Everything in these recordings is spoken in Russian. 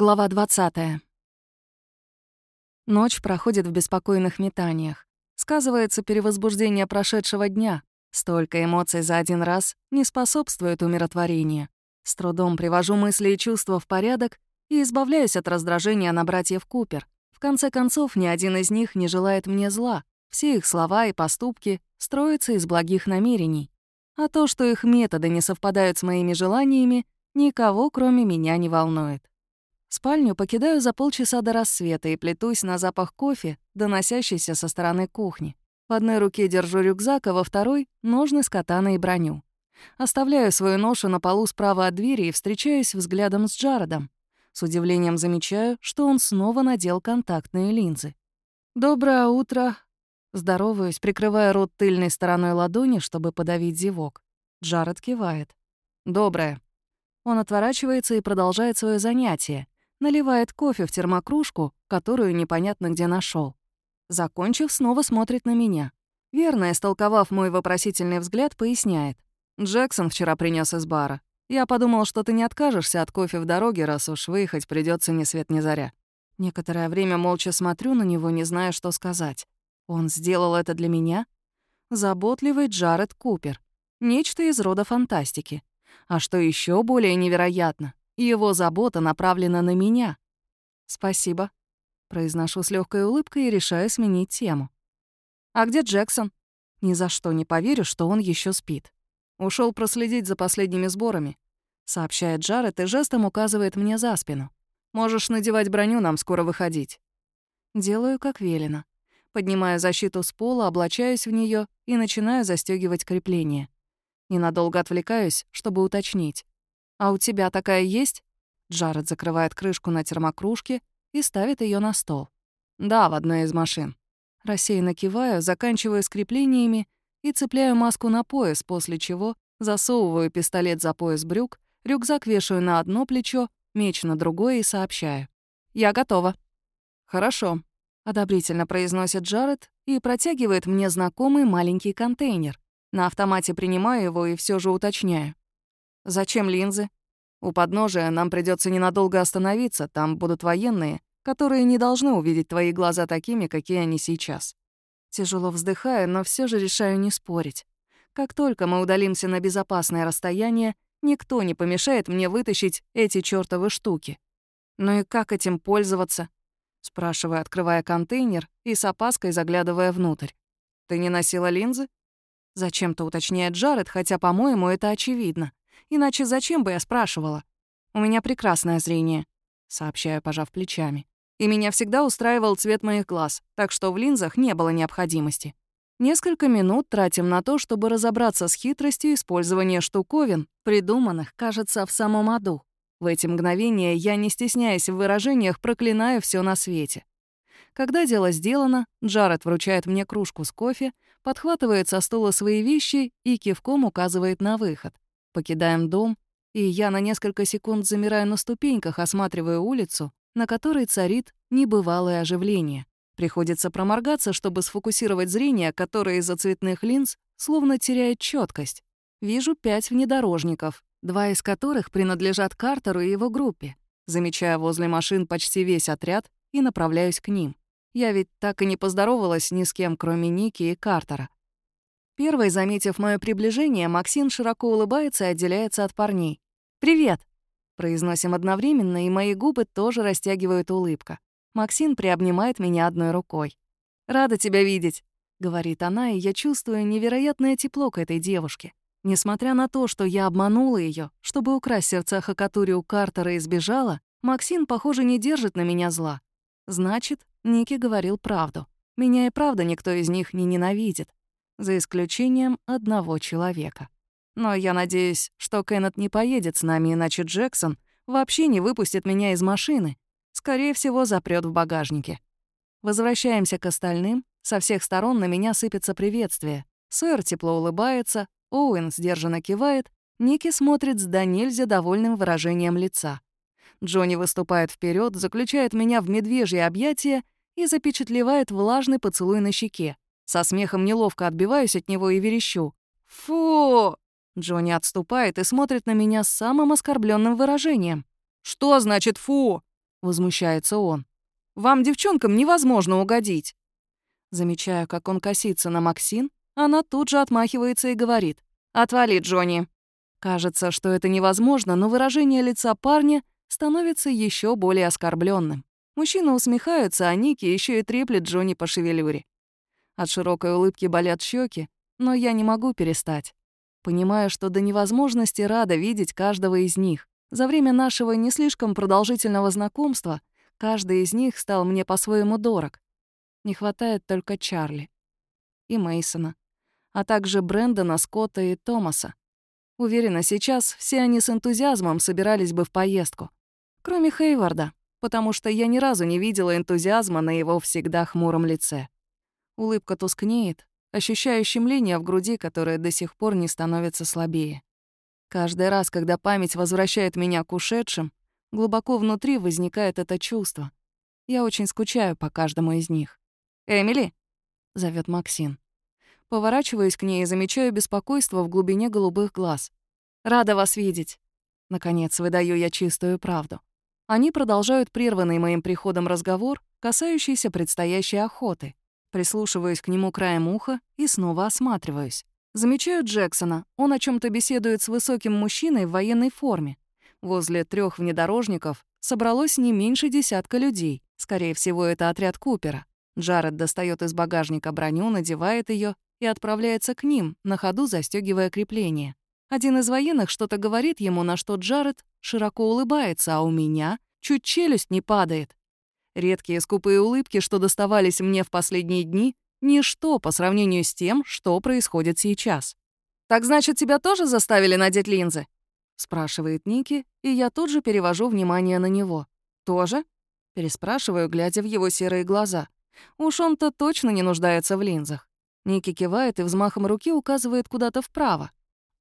Глава 20. Ночь проходит в беспокойных метаниях. Сказывается перевозбуждение прошедшего дня. Столько эмоций за один раз не способствует умиротворению. С трудом привожу мысли и чувства в порядок и избавляюсь от раздражения на братьев Купер. В конце концов, ни один из них не желает мне зла. Все их слова и поступки строятся из благих намерений. А то, что их методы не совпадают с моими желаниями, никого, кроме меня, не волнует. Спальню покидаю за полчаса до рассвета и плетусь на запах кофе, доносящийся со стороны кухни. В одной руке держу рюкзак, а во второй — ножны с катаной и броню. Оставляю свою ношу на полу справа от двери и встречаюсь взглядом с Джаредом. С удивлением замечаю, что он снова надел контактные линзы. «Доброе утро!» Здороваюсь, прикрывая рот тыльной стороной ладони, чтобы подавить зевок. Джаред кивает. «Доброе». Он отворачивается и продолжает свое занятие, наливает кофе в термокружку, которую непонятно где нашел. Закончив, снова смотрит на меня. Верно, истолковав мой вопросительный взгляд, поясняет. «Джексон вчера принес из бара. Я подумал, что ты не откажешься от кофе в дороге, раз уж выехать придется ни свет ни заря». Некоторое время молча смотрю на него, не зная, что сказать. Он сделал это для меня? Заботливый Джаред Купер. Нечто из рода фантастики. А что еще более невероятно, его забота направлена на меня. «Спасибо», — произношу с легкой улыбкой и решаю сменить тему. «А где Джексон?» Ни за что не поверю, что он еще спит. Ушел проследить за последними сборами», — сообщает Джаред и жестом указывает мне за спину. «Можешь надевать броню, нам скоро выходить». Делаю, как велено. Поднимаю защиту с пола, облачаюсь в нее и начинаю застегивать крепление. Ненадолго отвлекаюсь, чтобы уточнить. «А у тебя такая есть?» Джаред закрывает крышку на термокружке и ставит ее на стол. «Да, в одной из машин». Рассеянно киваю, заканчиваю скреплениями и цепляю маску на пояс, после чего засовываю пистолет за пояс брюк, рюкзак вешаю на одно плечо, меч на другое и сообщаю. «Я готова». «Хорошо», — одобрительно произносит Джаред и протягивает мне знакомый маленький контейнер. На автомате принимаю его и все же уточняю. Зачем линзы? У подножия нам придется ненадолго остановиться, там будут военные, которые не должны увидеть твои глаза такими, какие они сейчас. Тяжело вздыхаю, но все же решаю не спорить. Как только мы удалимся на безопасное расстояние, никто не помешает мне вытащить эти чёртовы штуки. Ну и как этим пользоваться? Спрашиваю, открывая контейнер и с опаской заглядывая внутрь. Ты не носила линзы? Зачем-то уточняет Джаред, хотя, по-моему, это очевидно. Иначе зачем бы я спрашивала? У меня прекрасное зрение, сообщаю, пожав плечами. И меня всегда устраивал цвет моих глаз, так что в линзах не было необходимости. Несколько минут тратим на то, чтобы разобраться с хитростью использования штуковин, придуманных, кажется, в самом аду. В эти мгновения я, не стесняясь в выражениях, проклинаю все на свете. Когда дело сделано, Джаред вручает мне кружку с кофе, подхватывает со стула свои вещи и кивком указывает на выход. Покидаем дом, и я на несколько секунд замираю на ступеньках, осматривая улицу, на которой царит небывалое оживление. Приходится проморгаться, чтобы сфокусировать зрение, которое из-за цветных линз словно теряет четкость. Вижу пять внедорожников, два из которых принадлежат Картеру и его группе. Замечаю возле машин почти весь отряд и направляюсь к ним. Я ведь так и не поздоровалась ни с кем, кроме Ники и Картера. Первой, заметив мое приближение, Максим широко улыбается и отделяется от парней. «Привет!» Произносим одновременно, и мои губы тоже растягивают улыбка. Максим приобнимает меня одной рукой. «Рада тебя видеть», — говорит она, и я чувствую невероятное тепло к этой девушке. Несмотря на то, что я обманула ее, чтобы украсть сердца Хакатури у Картера и сбежала, Максим, похоже, не держит на меня зла. Значит, Ники говорил правду. Меня и правда никто из них не ненавидит за исключением одного человека. Но я надеюсь, что Кеннет не поедет с нами, иначе Джексон вообще не выпустит меня из машины. Скорее всего, запрет в багажнике. Возвращаемся к остальным. Со всех сторон на меня сыпется приветствие. Сэр тепло улыбается, Оуэн сдержанно кивает, Ники смотрит с до нельзя довольным выражением лица. Джонни выступает вперед, заключает меня в медвежье объятие и запечатлевает влажный поцелуй на щеке. Со смехом неловко отбиваюсь от него и верещу. «Фу!» Джонни отступает и смотрит на меня с самым оскорбленным выражением. «Что значит «фу»?» — возмущается он. «Вам, девчонкам, невозможно угодить». Замечаю, как он косится на Максин, она тут же отмахивается и говорит. «Отвали, Джонни». Кажется, что это невозможно, но выражение лица парня становится еще более оскорбленным. Мужчина усмехается, а Ники еще и треплет Джонни по шевелюре. От широкой улыбки болят щеки, но я не могу перестать. Понимаю, что до невозможности рада видеть каждого из них. За время нашего не слишком продолжительного знакомства каждый из них стал мне по-своему дорог. Не хватает только Чарли и Мейсона, а также Брэндона, Скотта и Томаса. Уверена, сейчас все они с энтузиазмом собирались бы в поездку. Кроме Хейварда, потому что я ни разу не видела энтузиазма на его всегда хмуром лице. Улыбка тускнеет, ощущаю щемление в груди, которое до сих пор не становится слабее. Каждый раз, когда память возвращает меня к ушедшим, глубоко внутри возникает это чувство. Я очень скучаю по каждому из них. «Эмили!» — зовет Максин. Поворачиваюсь к ней и замечаю беспокойство в глубине голубых глаз. «Рада вас видеть!» Наконец, выдаю я чистую правду. Они продолжают прерванный моим приходом разговор, касающийся предстоящей охоты. Прислушиваюсь к нему краем уха и снова осматриваюсь. Замечаю Джексона. Он о чем то беседует с высоким мужчиной в военной форме. Возле трех внедорожников собралось не меньше десятка людей. Скорее всего, это отряд Купера. Джаред достает из багажника броню, надевает ее и отправляется к ним, на ходу застегивая крепление. Один из военных что-то говорит ему, на что Джаред широко улыбается, а у меня чуть челюсть не падает. Редкие скупые улыбки, что доставались мне в последние дни, ничто по сравнению с тем, что происходит сейчас. «Так значит, тебя тоже заставили надеть линзы?» — спрашивает Ники, и я тут же перевожу внимание на него. «Тоже?» — переспрашиваю, глядя в его серые глаза. Уж он-то точно не нуждается в линзах. Ники кивает и взмахом руки указывает куда-то вправо.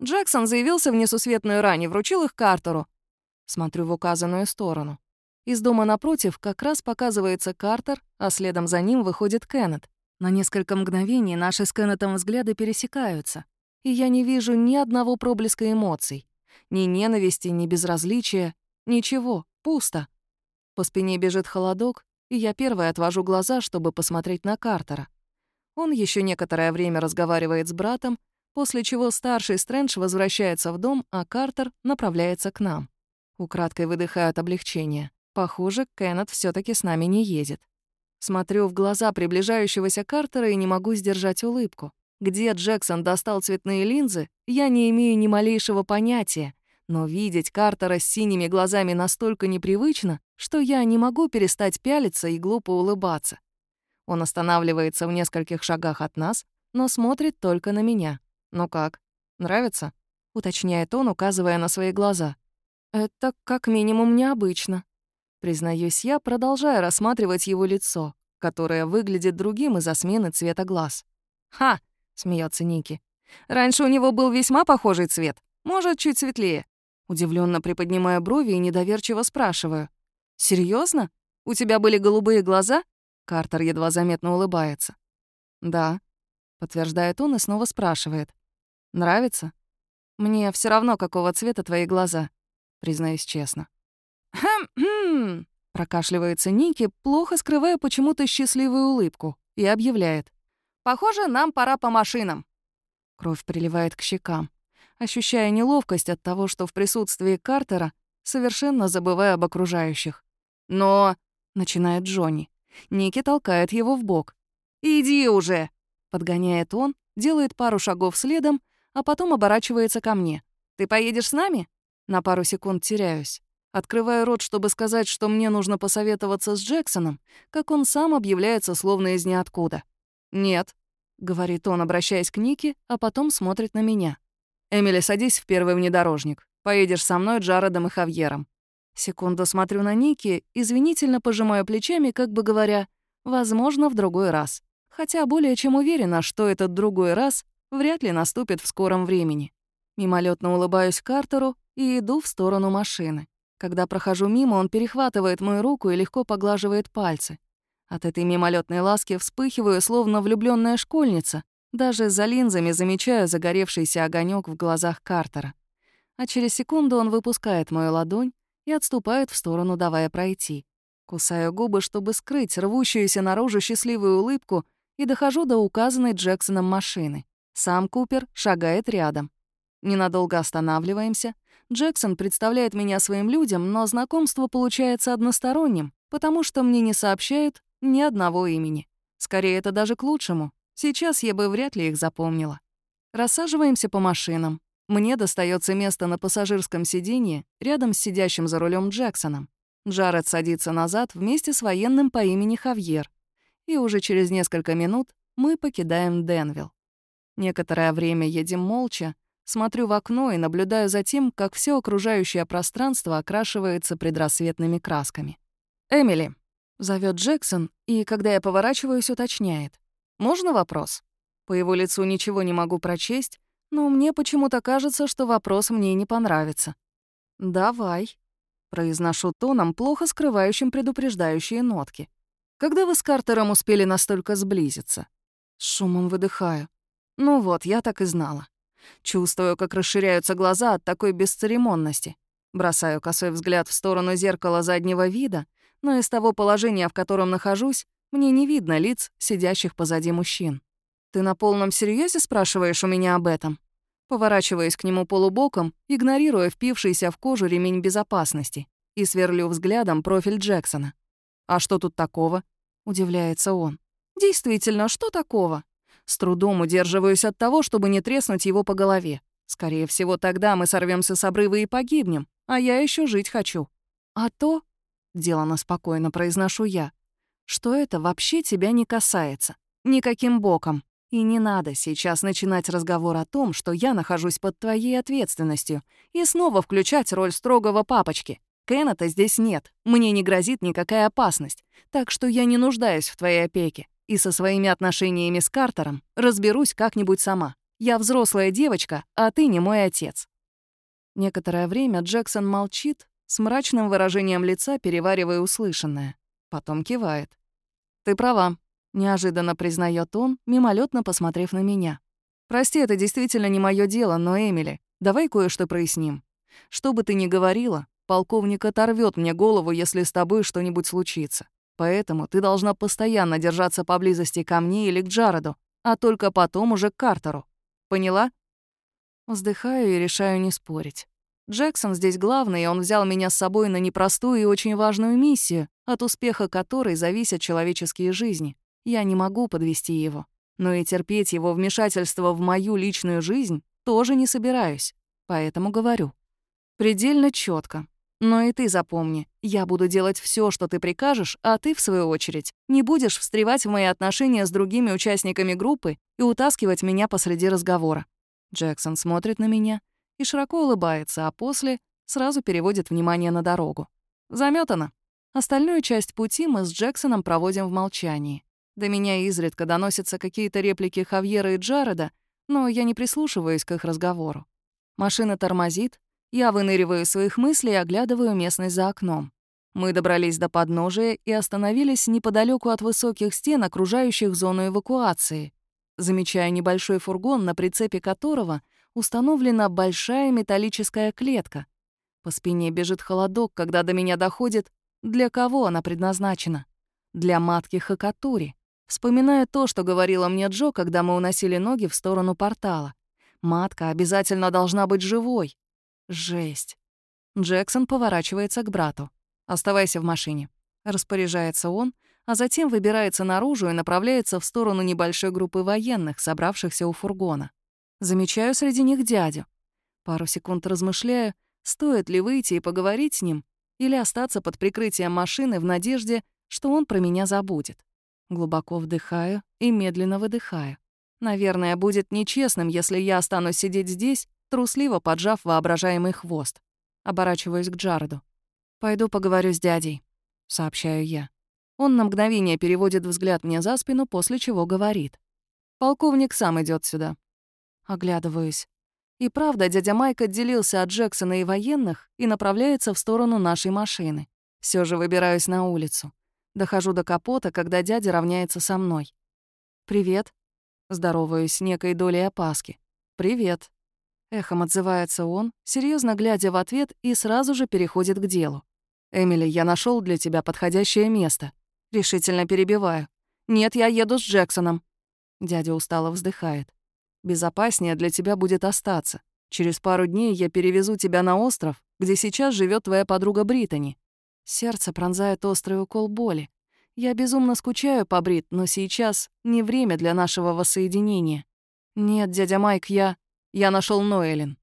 Джексон заявился в несусветную рань и вручил их Картеру. Смотрю в указанную сторону. Из дома напротив как раз показывается Картер, а следом за ним выходит Кеннет. На несколько мгновений наши с Кеннетом взгляды пересекаются, и я не вижу ни одного проблеска эмоций. Ни ненависти, ни безразличия. Ничего, пусто. По спине бежит холодок, и я первая отвожу глаза, чтобы посмотреть на Картера. Он еще некоторое время разговаривает с братом, после чего старший Стрэндж возвращается в дом, а Картер направляется к нам. Украдкой выдыхаю от облегчения. Похоже, Кеннет все таки с нами не едет. Смотрю в глаза приближающегося Картера и не могу сдержать улыбку. Где Джексон достал цветные линзы, я не имею ни малейшего понятия, но видеть Картера с синими глазами настолько непривычно, что я не могу перестать пялиться и глупо улыбаться. Он останавливается в нескольких шагах от нас, но смотрит только на меня. «Ну как, нравится?» — уточняет он, указывая на свои глаза. «Это как минимум необычно», — признаюсь я, продолжая рассматривать его лицо, которое выглядит другим из-за смены цвета глаз. «Ха!» — смеется Ники. «Раньше у него был весьма похожий цвет, может, чуть светлее». Удивленно приподнимая брови и недоверчиво спрашиваю. Серьезно? У тебя были голубые глаза?» Картер едва заметно улыбается. «Да», — подтверждает он и снова спрашивает. «Нравится?» «Мне все равно, какого цвета твои глаза», — признаюсь честно. «Хм-хм», — прокашливается Ники, плохо скрывая почему-то счастливую улыбку, и объявляет. «Похоже, нам пора по машинам». Кровь приливает к щекам, ощущая неловкость от того, что в присутствии Картера совершенно забывая об окружающих. «Но...» — начинает Джонни. Ники толкает его в бок. «Иди уже!» — подгоняет он, делает пару шагов следом, а потом оборачивается ко мне. «Ты поедешь с нами?» На пару секунд теряюсь. Открываю рот, чтобы сказать, что мне нужно посоветоваться с Джексоном, как он сам объявляется словно из ниоткуда. «Нет», — говорит он, обращаясь к Нике, а потом смотрит на меня. «Эмили, садись в первый внедорожник. Поедешь со мной, Джаредом и Хавьером. Секунду смотрю на Ники, извинительно пожимаю плечами, как бы говоря, возможно, в другой раз. Хотя более чем уверена, что этот другой раз вряд ли наступит в скором времени. Мимолетно улыбаюсь Картеру и иду в сторону машины. Когда прохожу мимо, он перехватывает мою руку и легко поглаживает пальцы. От этой мимолетной ласки вспыхиваю, словно влюбленная школьница. Даже за линзами замечаю загоревшийся огонек в глазах Картера. А через секунду он выпускает мою ладонь, и отступает в сторону, давая пройти. Кусаю губы, чтобы скрыть рвущуюся наружу счастливую улыбку, и дохожу до указанной Джексоном машины. Сам Купер шагает рядом. Ненадолго останавливаемся. Джексон представляет меня своим людям, но знакомство получается односторонним, потому что мне не сообщают ни одного имени. Скорее, это даже к лучшему. Сейчас я бы вряд ли их запомнила. Рассаживаемся по машинам. Мне достается место на пассажирском сиденье рядом с сидящим за рулем Джексоном. Джаред садится назад вместе с военным по имени Хавьер. И уже через несколько минут мы покидаем Денвилл. Некоторое время едем молча, смотрю в окно и наблюдаю за тем, как все окружающее пространство окрашивается предрассветными красками. «Эмили», — зовет Джексон, и, когда я поворачиваюсь, уточняет. «Можно вопрос?» По его лицу ничего не могу прочесть, но мне почему-то кажется, что вопрос мне не понравится. «Давай», — произношу тоном, плохо скрывающим предупреждающие нотки. «Когда вы с Картером успели настолько сблизиться?» С шумом выдыхаю. Ну вот, я так и знала. Чувствую, как расширяются глаза от такой бесцеремонности. Бросаю косой взгляд в сторону зеркала заднего вида, но из того положения, в котором нахожусь, мне не видно лиц сидящих позади мужчин. «Ты на полном серьезе спрашиваешь у меня об этом?» Поворачиваясь к нему полубоком, игнорируя впившийся в кожу ремень безопасности, и сверлю взглядом профиль Джексона. «А что тут такого?» — удивляется он. «Действительно, что такого?» С трудом удерживаюсь от того, чтобы не треснуть его по голове. Скорее всего, тогда мы сорвемся с обрыва и погибнем, а я еще жить хочу. А то, — делано спокойно произношу я, — что это вообще тебя не касается. Никаким боком. И не надо сейчас начинать разговор о том, что я нахожусь под твоей ответственностью, и снова включать роль строгого папочки. Кеннета здесь нет, мне не грозит никакая опасность, так что я не нуждаюсь в твоей опеке. И со своими отношениями с Картером разберусь как-нибудь сама. Я взрослая девочка, а ты не мой отец». Некоторое время Джексон молчит, с мрачным выражением лица переваривая услышанное. Потом кивает. «Ты права», Неожиданно признает он, мимолетно посмотрев на меня. «Прости, это действительно не мое дело, но, Эмили, давай кое-что проясним. Что бы ты ни говорила, полковник оторвет мне голову, если с тобой что-нибудь случится. Поэтому ты должна постоянно держаться поблизости ко мне или к Джареду, а только потом уже к Картеру. Поняла?» Вздыхаю и решаю не спорить. Джексон здесь главный, и он взял меня с собой на непростую и очень важную миссию, от успеха которой зависят человеческие жизни. Я не могу подвести его. Но и терпеть его вмешательство в мою личную жизнь тоже не собираюсь. Поэтому говорю. Предельно четко. Но и ты запомни, я буду делать все, что ты прикажешь, а ты, в свою очередь, не будешь встревать в мои отношения с другими участниками группы и утаскивать меня посреди разговора. Джексон смотрит на меня и широко улыбается, а после сразу переводит внимание на дорогу. Заметано. Остальную часть пути мы с Джексоном проводим в молчании. До меня изредка доносятся какие-то реплики Хавьера и Джареда, но я не прислушиваюсь к их разговору. Машина тормозит, я выныриваю своих мыслей и оглядываю местность за окном. Мы добрались до подножия и остановились неподалеку от высоких стен, окружающих зону эвакуации, замечая небольшой фургон, на прицепе которого установлена большая металлическая клетка. По спине бежит холодок, когда до меня доходит, для кого она предназначена. Для матки Хакатури. Вспоминаю то, что говорила мне Джо, когда мы уносили ноги в сторону портала. Матка обязательно должна быть живой. Жесть. Джексон поворачивается к брату. «Оставайся в машине». Распоряжается он, а затем выбирается наружу и направляется в сторону небольшой группы военных, собравшихся у фургона. Замечаю среди них дядю. Пару секунд размышляю, стоит ли выйти и поговорить с ним или остаться под прикрытием машины в надежде, что он про меня забудет. Глубоко вдыхаю и медленно выдыхаю. Наверное, будет нечестным, если я останусь сидеть здесь, трусливо поджав воображаемый хвост. Оборачиваюсь к Джареду. «Пойду поговорю с дядей», — сообщаю я. Он на мгновение переводит взгляд мне за спину, после чего говорит. «Полковник сам идет сюда». Оглядываюсь. И правда, дядя Майк отделился от Джексона и военных и направляется в сторону нашей машины. Все же выбираюсь на улицу. Дохожу до капота, когда дядя равняется со мной. «Привет». Здороваюсь с некой долей опаски. «Привет». Эхом отзывается он, серьезно глядя в ответ и сразу же переходит к делу. «Эмили, я нашел для тебя подходящее место». Решительно перебиваю. «Нет, я еду с Джексоном». Дядя устало вздыхает. «Безопаснее для тебя будет остаться. Через пару дней я перевезу тебя на остров, где сейчас живет твоя подруга Британи». Сердце пронзает острый укол боли. Я безумно скучаю по Брит, но сейчас не время для нашего воссоединения. Нет, дядя Майк, я... Я нашел Ноэлин.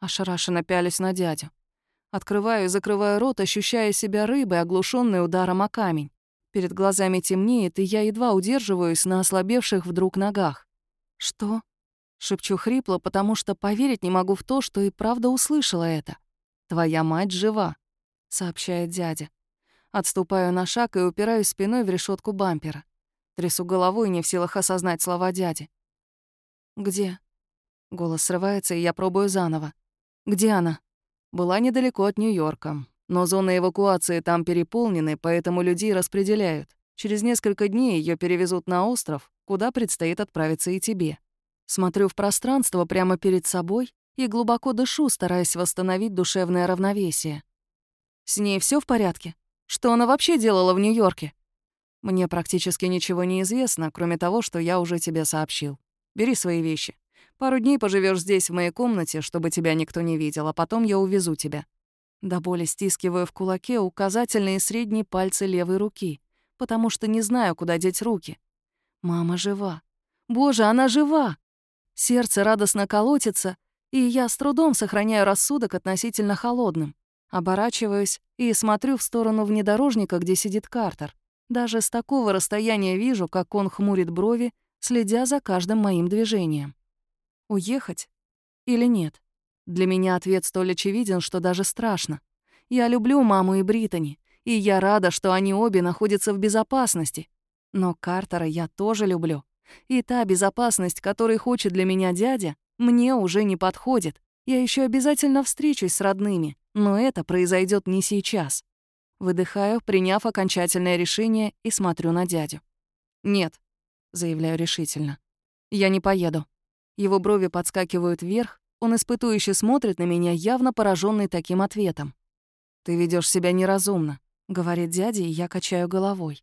Ошарашенно пялись на дядю. Открываю и закрываю рот, ощущая себя рыбой, оглушенной ударом о камень. Перед глазами темнеет, и я едва удерживаюсь на ослабевших вдруг ногах. «Что?» — шепчу хрипло, потому что поверить не могу в то, что и правда услышала это. «Твоя мать жива», — сообщает дядя. Отступаю на шаг и упираюсь спиной в решетку бампера. Трясу головой, не в силах осознать слова дяди. «Где?» Голос срывается, и я пробую заново. «Где она?» Была недалеко от Нью-Йорка. Но зоны эвакуации там переполнены, поэтому людей распределяют. Через несколько дней ее перевезут на остров, куда предстоит отправиться и тебе. Смотрю в пространство прямо перед собой и глубоко дышу, стараясь восстановить душевное равновесие. С ней все в порядке? Что она вообще делала в Нью-Йорке? Мне практически ничего не известно, кроме того, что я уже тебе сообщил. Бери свои вещи. Пару дней поживешь здесь, в моей комнате, чтобы тебя никто не видел, а потом я увезу тебя». До боли стискиваю в кулаке указательные и средние пальцы левой руки, потому что не знаю, куда деть руки. Мама жива. Боже, она жива! Сердце радостно колотится, и я с трудом сохраняю рассудок относительно холодным. Оборачиваюсь и смотрю в сторону внедорожника, где сидит Картер. Даже с такого расстояния вижу, как он хмурит брови, следя за каждым моим движением. Уехать или нет? Для меня ответ столь очевиден, что даже страшно. Я люблю маму и Британи, и я рада, что они обе находятся в безопасности. Но Картера я тоже люблю. И та безопасность, которой хочет для меня дядя, мне уже не подходит. Я еще обязательно встречусь с родными, но это произойдет не сейчас. Выдыхаю, приняв окончательное решение, и смотрю на дядю. «Нет», — заявляю решительно, — «я не поеду». Его брови подскакивают вверх, он испытующе смотрит на меня, явно пораженный таким ответом. «Ты ведешь себя неразумно», — говорит дядя, и я качаю головой.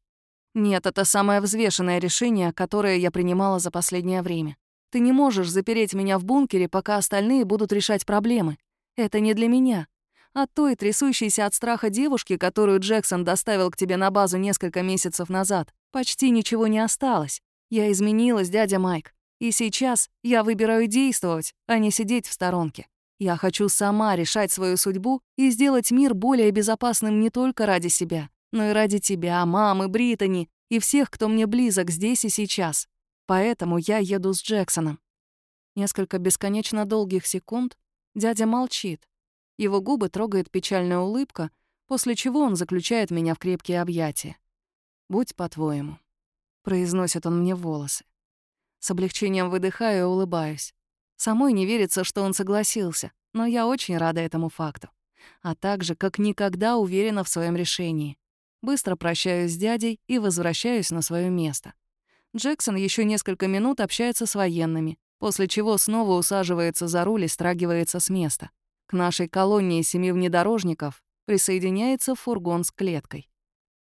«Нет, это самое взвешенное решение, которое я принимала за последнее время. Ты не можешь запереть меня в бункере, пока остальные будут решать проблемы. Это не для меня. От той трясущейся от страха девушки, которую Джексон доставил к тебе на базу несколько месяцев назад, почти ничего не осталось. Я изменилась, дядя Майк. И сейчас я выбираю действовать, а не сидеть в сторонке. Я хочу сама решать свою судьбу и сделать мир более безопасным не только ради себя, но и ради тебя, мамы, Британи и всех, кто мне близок здесь и сейчас. Поэтому я еду с Джексоном. Несколько бесконечно долгих секунд дядя молчит. Его губы трогает печальная улыбка, после чего он заключает меня в крепкие объятия. «Будь по-твоему», — произносит он мне волосы. С облегчением выдыхаю и улыбаюсь. Самой не верится, что он согласился, но я очень рада этому факту. А также, как никогда, уверена в своем решении. Быстро прощаюсь с дядей и возвращаюсь на свое место. Джексон еще несколько минут общается с военными, после чего снова усаживается за руль и страгивается с места. К нашей колонии семи внедорожников присоединяется фургон с клеткой.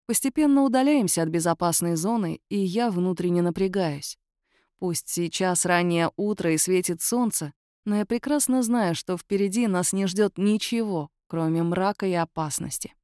Постепенно удаляемся от безопасной зоны, и я внутренне напрягаюсь. Пусть сейчас раннее утро и светит солнце, но я прекрасно знаю, что впереди нас не ждет ничего, кроме мрака и опасности.